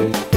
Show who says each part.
Speaker 1: you.